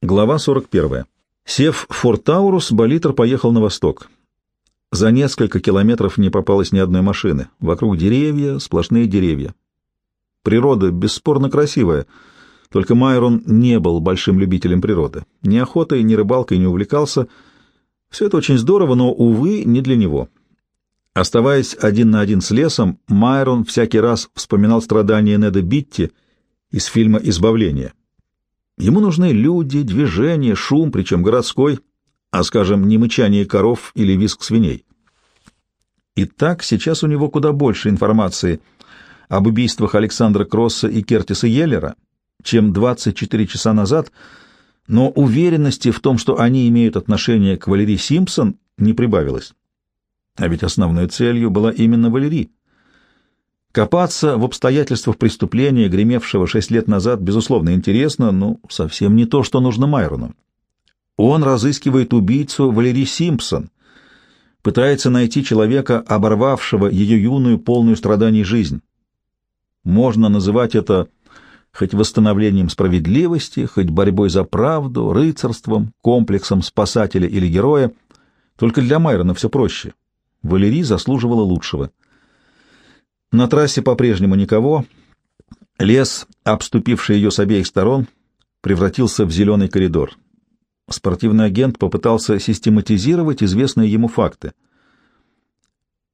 Глава 41. Сев в Форт Таурус, Болитер поехал на восток. За несколько километров не попалось ни одной машины. Вокруг деревья, сплошные деревья. Природа бесспорно красивая, только Майрон не был большим любителем природы. Ни охотой, ни рыбалкой не увлекался. Все это очень здорово, но, увы, не для него. Оставаясь один на один с лесом, Майрон всякий раз вспоминал страдания Неда Битти из фильма «Избавление». Ему нужны люди, движение, шум, причем городской, а, скажем, не мычание коров или визг свиней. Итак, сейчас у него куда больше информации об убийствах Александра Кросса и Кертиса Йеллера, чем 24 часа назад, но уверенности в том, что они имеют отношение к Валерии Симпсон, не прибавилось. А ведь основной целью была именно Валерий. Копаться в обстоятельствах преступления, гремевшего шесть лет назад, безусловно, интересно, но совсем не то, что нужно Майрону. Он разыскивает убийцу Валерий Симпсон, пытается найти человека, оборвавшего ее юную, полную страданий жизнь. Можно называть это хоть восстановлением справедливости, хоть борьбой за правду, рыцарством, комплексом спасателя или героя. Только для Майрона все проще. Валерий заслуживала лучшего — на трассе по-прежнему никого. Лес, обступивший ее с обеих сторон, превратился в зеленый коридор. Спортивный агент попытался систематизировать известные ему факты.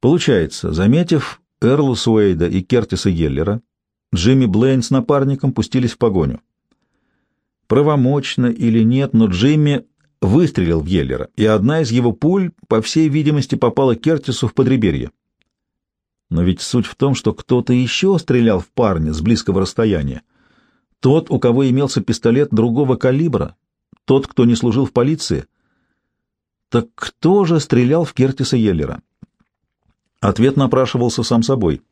Получается, заметив Эрла Суэйда и Кертиса Геллера, Джимми Блейн с напарником пустились в погоню. Правомочно или нет, но Джимми выстрелил в Геллера, и одна из его пуль, по всей видимости, попала Кертису в подреберье. Но ведь суть в том, что кто-то еще стрелял в парня с близкого расстояния. Тот, у кого имелся пистолет другого калибра, тот, кто не служил в полиции. Так кто же стрелял в Кертиса Йеллера? Ответ напрашивался сам собой.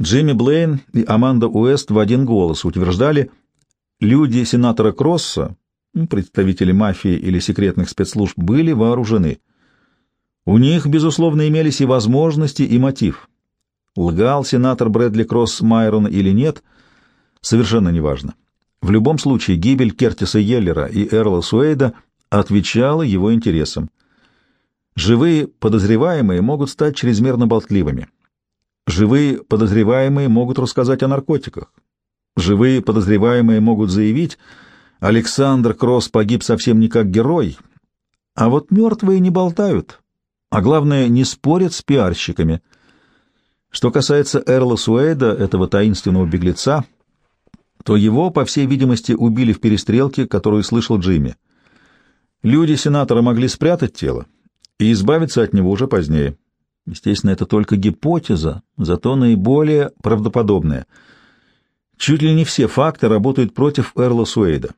Джимми Блейн и Аманда Уэст в один голос утверждали, люди сенатора Кросса, ну, представители мафии или секретных спецслужб, были вооружены. У них, безусловно, имелись и возможности, и мотив. Лгал сенатор Брэдли Кросс Майрон или нет, совершенно неважно. В любом случае гибель Кертиса Йеллера и Эрла Суэйда отвечала его интересам. Живые подозреваемые могут стать чрезмерно болтливыми. Живые подозреваемые могут рассказать о наркотиках. Живые подозреваемые могут заявить, Александр Кросс погиб совсем не как герой, а вот мертвые не болтают, а главное, не спорят с пиарщиками — что касается Эрла Суэйда, этого таинственного беглеца, то его, по всей видимости, убили в перестрелке, которую слышал Джимми. Люди сенатора могли спрятать тело и избавиться от него уже позднее. Естественно, это только гипотеза, зато наиболее правдоподобная. Чуть ли не все факты работают против Эрла Суэйда.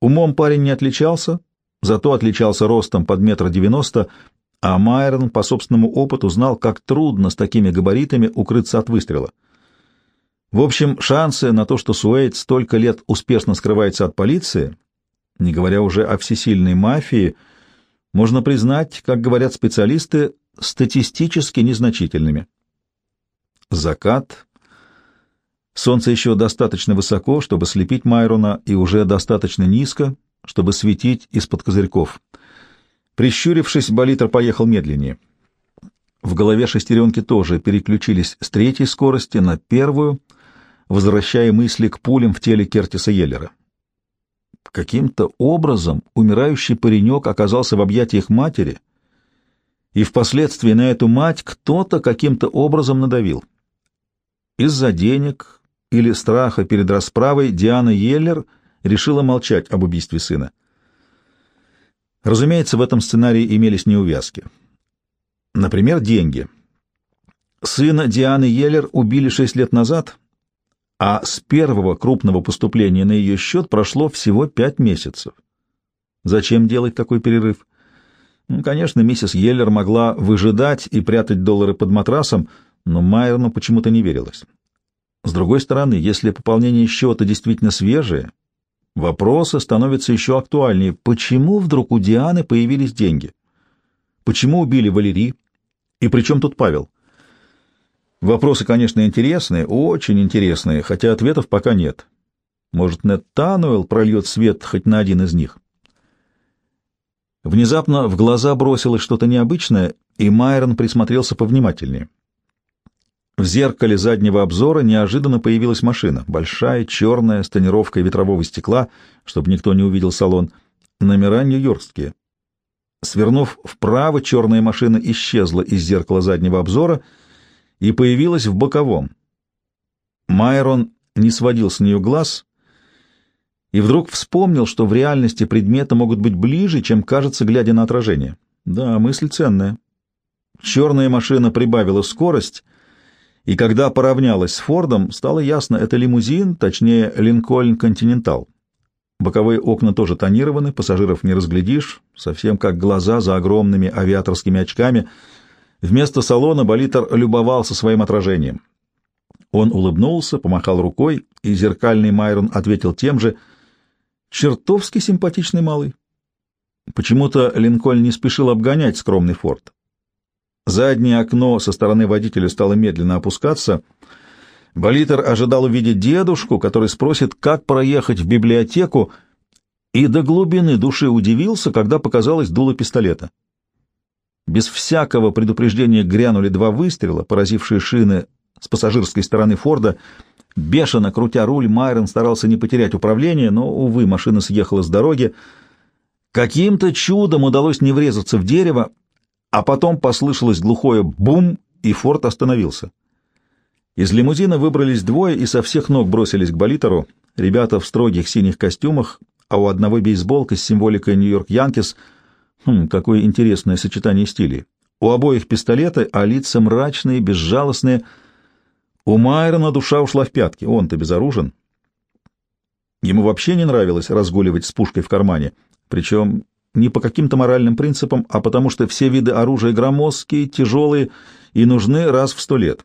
Умом парень не отличался, зато отличался ростом под метр девяносто, а Майрон по собственному опыту знал, как трудно с такими габаритами укрыться от выстрела. В общем, шансы на то, что Суэйд столько лет успешно скрывается от полиции, не говоря уже о всесильной мафии, можно признать, как говорят специалисты, статистически незначительными. Закат. Солнце еще достаточно высоко, чтобы слепить Майрона, и уже достаточно низко, чтобы светить из-под козырьков — Прищурившись, Болитер поехал медленнее. В голове шестеренки тоже переключились с третьей скорости на первую, возвращая мысли к пулям в теле Кертиса Йеллера. Каким-то образом умирающий паренек оказался в объятиях матери, и впоследствии на эту мать кто-то каким-то образом надавил. Из-за денег или страха перед расправой Диана Йеллер решила молчать об убийстве сына. Разумеется, в этом сценарии имелись неувязки. Например, деньги. Сына Дианы Йеллер убили шесть лет назад, а с первого крупного поступления на ее счет прошло всего пять месяцев. Зачем делать такой перерыв? Ну, конечно, миссис Йеллер могла выжидать и прятать доллары под матрасом, но Майерну почему-то не верилось. С другой стороны, если пополнение счета действительно свежее, Вопросы становятся еще актуальнее. Почему вдруг у Дианы появились деньги? Почему убили Валерий? И при чем тут Павел? Вопросы, конечно, интересные, очень интересные, хотя ответов пока нет. Может, Нед Тануэлл прольет свет хоть на один из них? Внезапно в глаза бросилось что-то необычное, и Майрон присмотрелся повнимательнее. В зеркале заднего обзора неожиданно появилась машина, большая, черная, с тонировкой ветрового стекла, чтобы никто не увидел салон. Номера нью-йоркские. Свернув вправо, черная машина исчезла из зеркала заднего обзора и появилась в боковом. Майрон не сводил с нее глаз и вдруг вспомнил, что в реальности предметы могут быть ближе, чем кажется, глядя на отражение. Да, мысль ценная. Черная машина прибавила скорость, и когда поравнялась с Фордом, стало ясно, это лимузин, точнее, Линкольн Континентал. Боковые окна тоже тонированы, пассажиров не разглядишь, совсем как глаза за огромными авиаторскими очками. Вместо салона Болитер любовался своим отражением. Он улыбнулся, помахал рукой, и зеркальный Майрон ответил тем же — Чертовски симпатичный малый. Почему-то Линкольн не спешил обгонять скромный форт. Заднее окно со стороны водителя стало медленно опускаться. Болитер ожидал увидеть дедушку, который спросит, как проехать в библиотеку, и до глубины души удивился, когда показалось дуло пистолета. Без всякого предупреждения грянули два выстрела, поразившие шины с пассажирской стороны Форда — Бешено крутя руль, Майрон старался не потерять управление, но, увы, машина съехала с дороги. Каким-то чудом удалось не врезаться в дерево, а потом послышалось глухое «бум», и Форд остановился. Из лимузина выбрались двое и со всех ног бросились к болитеру. Ребята в строгих синих костюмах, а у одного бейсболка с символикой Нью-Йорк Янкис. Хм, какое интересное сочетание стилей. У обоих пистолеты, а лица мрачные, безжалостные — у Майрона душа ушла в пятки, он-то безоружен. Ему вообще не нравилось разгуливать с пушкой в кармане, причем не по каким-то моральным принципам, а потому что все виды оружия громоздкие, тяжелые и нужны раз в сто лет.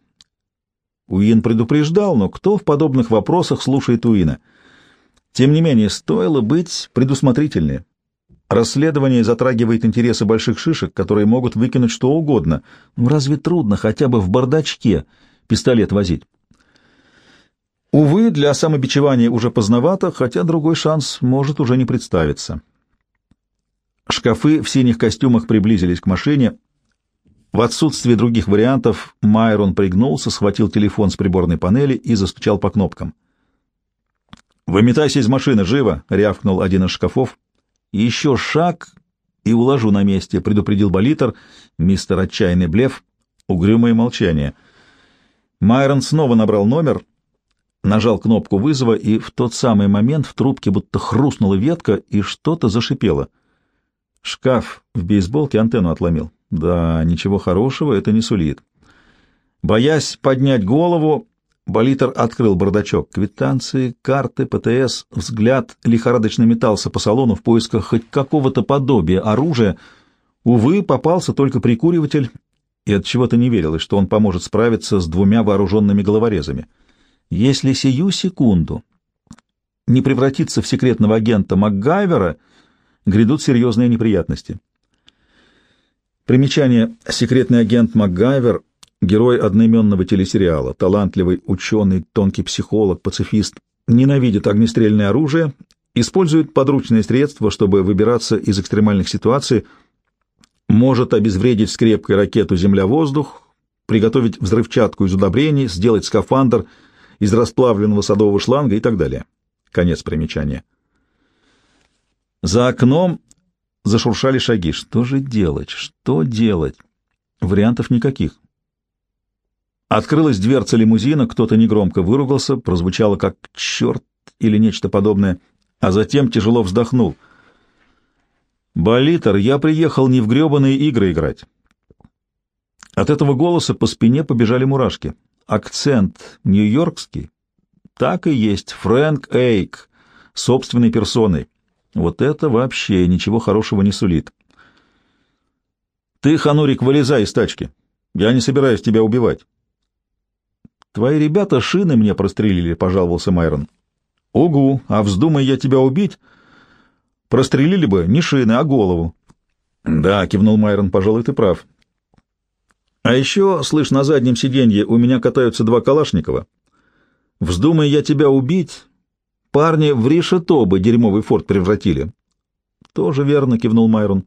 Уин предупреждал, но кто в подобных вопросах слушает Уина? Тем не менее, стоило быть предусмотрительнее. Расследование затрагивает интересы больших шишек, которые могут выкинуть что угодно. Ну разве трудно хотя бы в бардачке — пистолет возить. Увы, для самобичевания уже поздновато, хотя другой шанс может уже не представиться. Шкафы в синих костюмах приблизились к машине. В отсутствие других вариантов Майрон пригнулся, схватил телефон с приборной панели и застучал по кнопкам. «Выметайся из машины, живо!» — рявкнул один из шкафов. «Еще шаг и уложу на месте», — предупредил Болитер, мистер отчаянный блеф, угрюмое молчание — Майрон снова набрал номер, нажал кнопку вызова, и в тот самый момент в трубке будто хрустнула ветка, и что-то зашипело. Шкаф в бейсболке антенну отломил. Да, ничего хорошего это не сулит. Боясь поднять голову, Болитер открыл бардачок. Квитанции, карты, ПТС, взгляд лихорадочно метался по салону в поисках хоть какого-то подобия оружия. Увы, попался только прикуриватель и от чего-то не верилось, что он поможет справиться с двумя вооруженными головорезами. Если сию секунду не превратиться в секретного агента МакГайвера, грядут серьезные неприятности. Примечание «Секретный агент МакГайвер» — герой одноименного телесериала, талантливый ученый, тонкий психолог, пацифист, ненавидит огнестрельное оружие, использует подручные средства, чтобы выбираться из экстремальных ситуаций — может обезвредить скрепкой ракету «Земля-воздух», приготовить взрывчатку из удобрений, сделать скафандр из расплавленного садового шланга и так далее. Конец примечания. За окном зашуршали шаги. Что же делать? Что делать? Вариантов никаких. Открылась дверца лимузина, кто-то негромко выругался, прозвучало как «черт» или нечто подобное, а затем тяжело вздохнул — «Болитер, я приехал не в гребаные игры играть». От этого голоса по спине побежали мурашки. Акцент нью-йоркский. Так и есть, Фрэнк Эйк, собственной персоной. Вот это вообще ничего хорошего не сулит. «Ты, Ханурик, вылезай из тачки. Я не собираюсь тебя убивать». «Твои ребята шины мне прострелили», — пожаловался Майрон. «Угу, а вздумай я тебя убить...» Прострелили бы не шины, а голову. — Да, — кивнул Майрон, — пожалуй, ты прав. — А еще, слышь, на заднем сиденье у меня катаются два Калашникова. Вздумай я тебя убить, парни в решето бы дерьмовый форт превратили. — Тоже верно, — кивнул Майрон.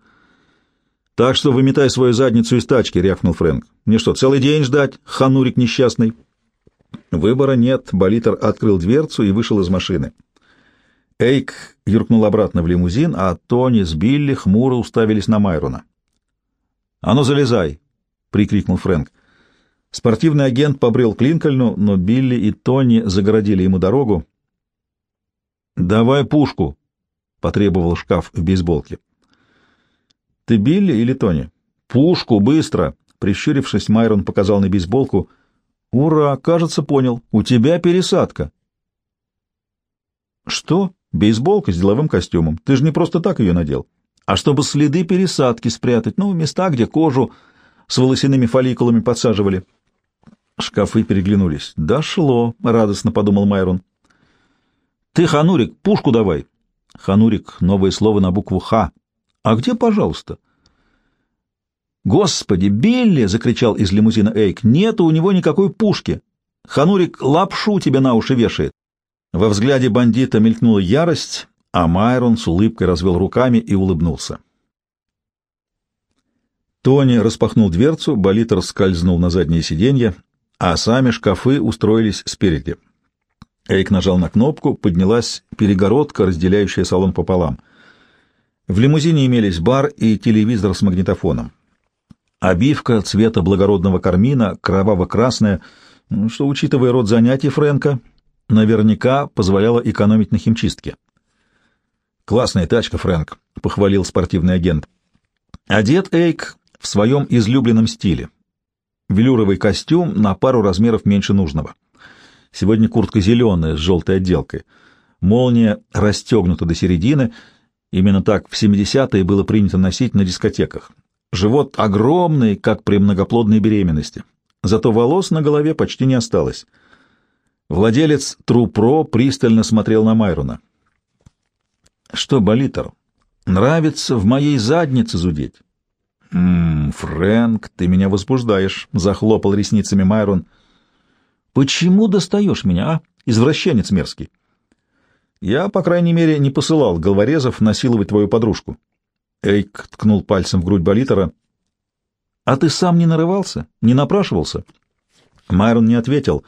Так что выметай свою задницу из тачки, — рявкнул Фрэнк. Мне что, целый день ждать, ханурик несчастный? Выбора нет. Болитер открыл дверцу и вышел из машины. Эйк юркнул обратно в лимузин, а Тони с Билли хмуро уставились на Майрона. — А ну, залезай! — прикрикнул Фрэнк. Спортивный агент побрел к Линкольну, но Билли и Тони загородили ему дорогу. «Давай пушку!» — потребовал шкаф в бейсболке. «Ты Билли или Тони?» «Пушку, быстро!» Прищурившись, Майрон показал на бейсболку. «Ура! Кажется, понял. У тебя пересадка». «Что? Бейсболка с деловым костюмом. Ты же не просто так ее надел. А чтобы следы пересадки спрятать, ну, места, где кожу с волосяными фолликулами подсаживали». Шкафы переглянулись. «Дошло», — радостно подумал Майрон. «Ты, Ханурик, пушку давай». Ханурик — новое слово на букву «Х». «А где, пожалуйста?» «Господи, Билли!» — закричал из лимузина Эйк. «Нету у него никакой пушки! Ханурик лапшу тебе на уши вешает!» Во взгляде бандита мелькнула ярость, а Майрон с улыбкой развел руками и улыбнулся. Тони распахнул дверцу, болитер скользнул на заднее сиденье, а сами шкафы устроились спереди. Эйк нажал на кнопку, поднялась перегородка, разделяющая салон пополам. В лимузине имелись бар и телевизор с магнитофоном. Обивка цвета благородного кармина, кроваво-красная, ну, что, учитывая род занятий Фрэнка, наверняка позволяла экономить на химчистке. «Классная тачка, Фрэнк», — похвалил спортивный агент. Одет Эйк в своем излюбленном стиле — велюровый костюм на пару размеров меньше нужного. Сегодня куртка зеленая с желтой отделкой. Молния расстегнута до середины. Именно так в 70-е было принято носить на дискотеках. Живот огромный, как при многоплодной беременности. Зато волос на голове почти не осталось. Владелец Трупро пристально смотрел на Майруна. «Что, Болитер, нравится в моей заднице зудеть?» «Ммм, Фрэнк, ты меня возбуждаешь», — захлопал ресницами Майрон. «Почему достаешь меня, а? Извращенец мерзкий». «Я, по крайней мере, не посылал головорезов насиловать твою подружку». Эйк ткнул пальцем в грудь Болитера. «А ты сам не нарывался? Не напрашивался?» Майрон не ответил.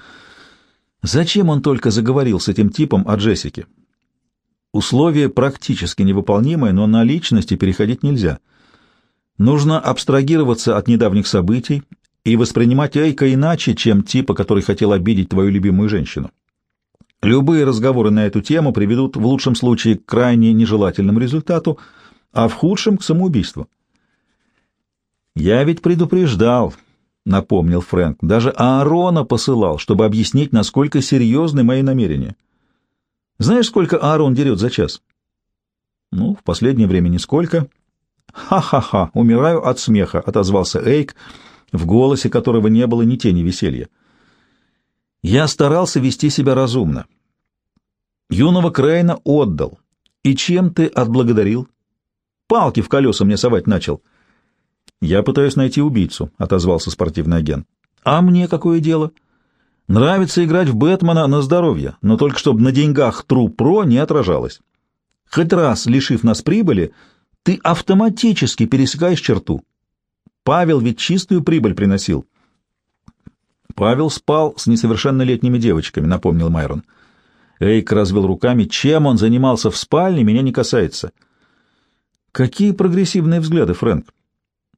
«Зачем он только заговорил с этим типом о Джессике?» Условие практически невыполнимое, но на личности переходить нельзя. Нужно абстрагироваться от недавних событий и воспринимать Эйка иначе, чем типа, который хотел обидеть твою любимую женщину. Любые разговоры на эту тему приведут в лучшем случае к крайне нежелательному результату, а в худшем — к самоубийству. «Я ведь предупреждал», — напомнил Фрэнк, — «даже Аарона посылал, чтобы объяснить, насколько серьезны мои намерения. Знаешь, сколько Аарон дерет за час?» «Ну, в последнее время нисколько». «Ха-ха-ха! Умираю от смеха!» — отозвался Эйк, в голосе которого не было ни тени веселья. «Я старался вести себя разумно. Юного Крейна отдал. И чем ты отблагодарил? Палки в колеса мне совать начал». «Я пытаюсь найти убийцу», — отозвался спортивный агент. «А мне какое дело?» «Нравится играть в Бэтмена на здоровье, но только чтобы на деньгах Тру-Про не отражалось. Хоть раз, лишив нас прибыли, — ты автоматически пересекаешь черту. Павел ведь чистую прибыль приносил. Павел спал с несовершеннолетними девочками, напомнил Майрон. Эйк развел руками. Чем он занимался в спальне, меня не касается. Какие прогрессивные взгляды, Фрэнк.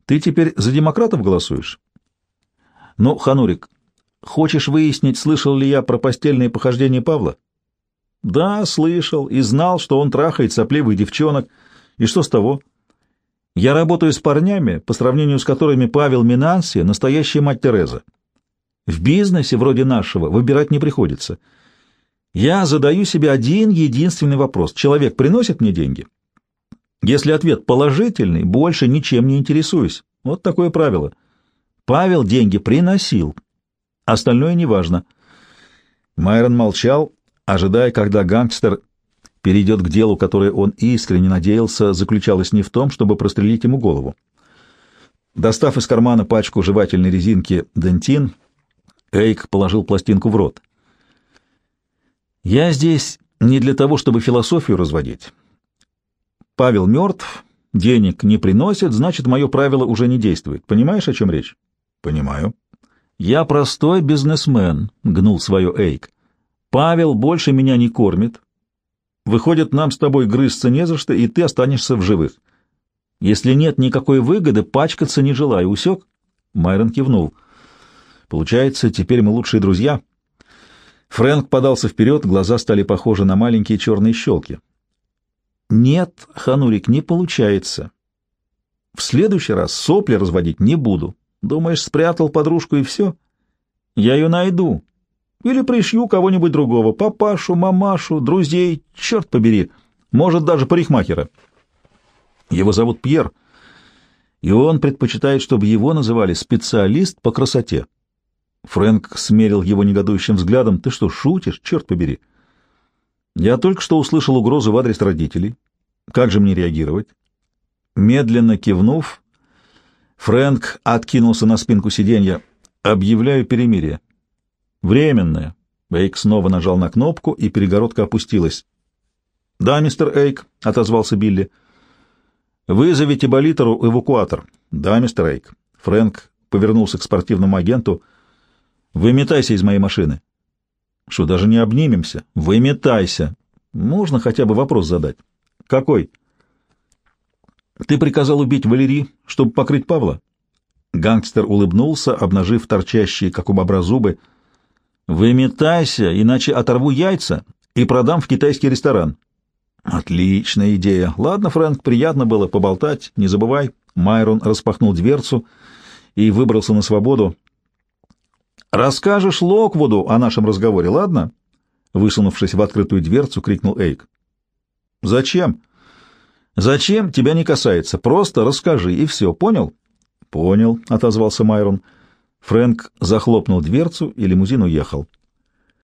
Ты теперь за демократов голосуешь? Ну, Ханурик, хочешь выяснить, слышал ли я про постельные похождения Павла? Да, слышал и знал, что он трахает сопливых девчонок. И что с того? Я работаю с парнями, по сравнению с которыми Павел Минанси — настоящая мать Тереза. В бизнесе вроде нашего выбирать не приходится. Я задаю себе один единственный вопрос. Человек приносит мне деньги? Если ответ положительный, больше ничем не интересуюсь. Вот такое правило. Павел деньги приносил. Остальное неважно. Майрон молчал, ожидая, когда гангстер перейдет к делу, которое он искренне надеялся, заключалось не в том, чтобы прострелить ему голову. Достав из кармана пачку жевательной резинки «Дентин», Эйк положил пластинку в рот. «Я здесь не для того, чтобы философию разводить. Павел мертв, Денег не приносят, значит, мое правило уже не действует. Понимаешь, о чем речь? Понимаю. Я простой бизнесмен, гнул свое Эйк. Павел больше меня не кормит. Выходит, нам с тобой грызться не за что, и ты останешься в живых. Если нет никакой выгоды, пачкаться не желаю. Усек? Майрон кивнул. Получается, теперь мы лучшие друзья. Фрэнк подался вперед, глаза стали похожи на маленькие черные щелки. Нет, Ханурик, не получается. В следующий раз сопли разводить не буду. Думаешь, спрятал подружку и все? Я ее найду. Или пришью кого-нибудь другого, папашу, мамашу, друзей, черт побери, может, даже парикмахера. Его зовут Пьер, и он предпочитает, чтобы его называли специалист по красоте. Фрэнк смерил его негодующим взглядом. «Ты что, шутишь? Черт побери!» «Я только что услышал угрозу в адрес родителей. Как же мне реагировать?» Медленно кивнув, Фрэнк откинулся на спинку сиденья. «Объявляю перемирие». «Временное». Эйк снова нажал на кнопку, и перегородка опустилась. «Да, мистер Эйк», — отозвался Билли. «Вызовите Болитеру эвакуатор». «Да, мистер Эйк». Фрэнк повернулся к спортивному агенту. «Выметайся из моей машины». «Что, даже не обнимемся?» «Выметайся». «Можно хотя бы вопрос задать?» «Какой?» «Ты приказал убить Валерий, чтобы покрыть Павла?» Гангстер улыбнулся, обнажив торчащие, как у бобра, зубы. «Выметайся, иначе оторву яйца и продам в китайский ресторан». «Отличная идея. Ладно, Фрэнк, приятно было поболтать, не забывай». Майрон распахнул дверцу и выбрался на свободу. «Расскажешь Локвуду о нашем разговоре, ладно?» Высунувшись в открытую дверцу, крикнул Эйк. «Зачем?» «Зачем? Тебя не касается. Просто расскажи, и все. Понял?» «Понял», — отозвался Майрон. Фрэнк захлопнул дверцу, и лимузин уехал.